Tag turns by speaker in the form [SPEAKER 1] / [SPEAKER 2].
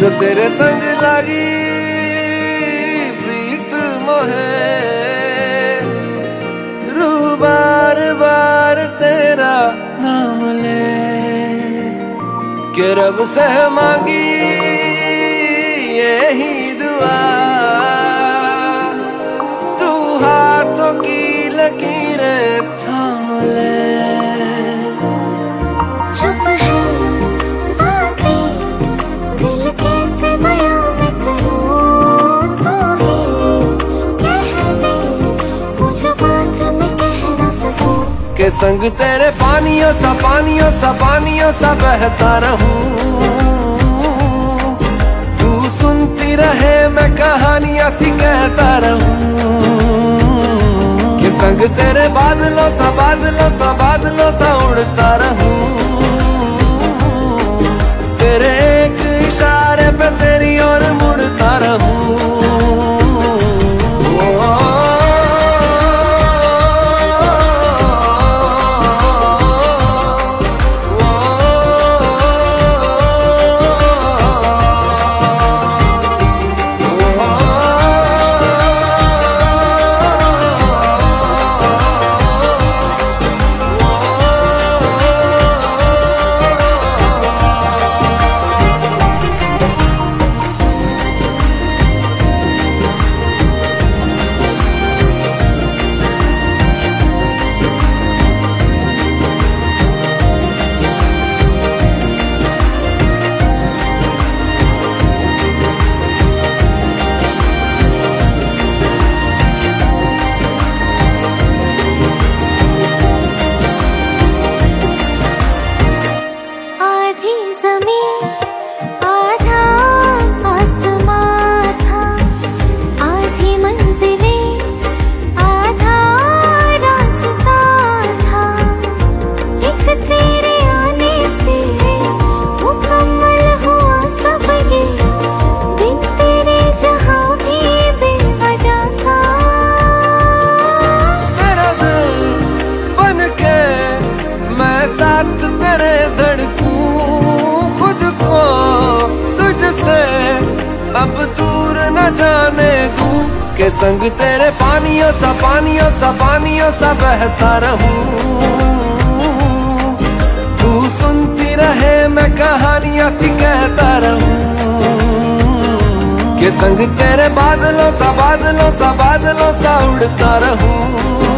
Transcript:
[SPEAKER 1] जो तेरे संग लगी प्रीत मोहे। रू बार बार तेरा नाम ले। के रब से मांगी यही दुआ। तू हाथों की लकीरें संग तेरे पानियों सा पानियों सा पानियों सा बहता रहूँ। तू सुनती रहे, मैं कहानियाँ सी कहता रहूँ। के संग तेरे बादलों सा बादलों सा बादलों सा उड़ता रहूँ। अब दूर न जाने दूँ, के संग तेरे पानियों सा पानियों सा पानियों सा बहता रहूँ। तू सुनती रहे, मैं कहानियाँ सी कहता रहूँ। के संग तेरे बादलों सा बादलों सा बादलों सा उड़ता रहूँ।